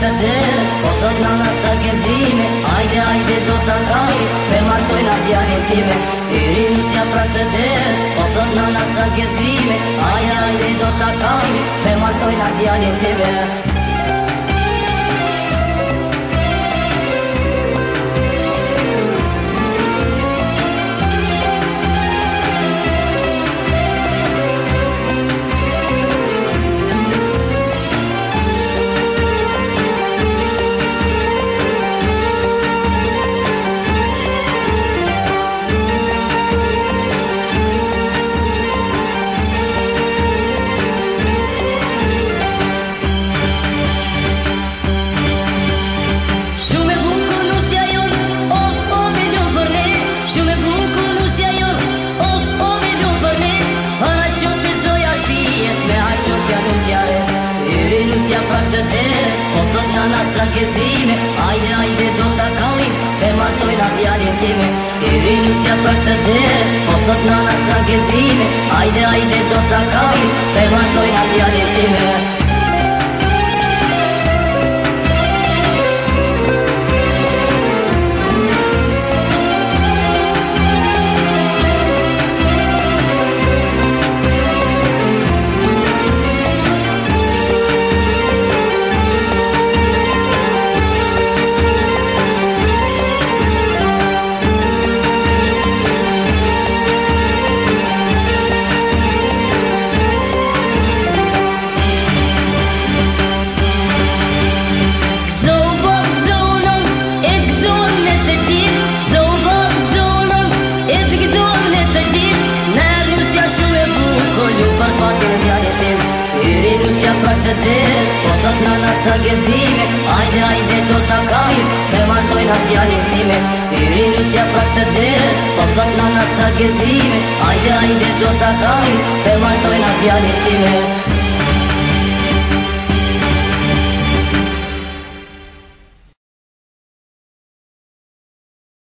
Pra këtet, po sot nana sa kezime, ajde ajde do të kajme, me martoj nartë janin time I rinusja pra këtet, po sot nana sa kezime, ajde ajde do të kajme, me martoj nartë janin time s a n e s i m e Haide, haide, tot acalin Pe m a t o i l a v i a r e intime e r i n u se apărtă des Popot nana s a n e s i m e Haide, haide, tot acalin Pe m a t o i l a viale jam për të desh Po të të në nësë gëzime Ajde, ajde, do të kajim Me mandoj në fjallin time Iri Rusja për të desh Po të të në nësë gëzime Ajde, ajde, do të kajim Me mandoj në fjallin time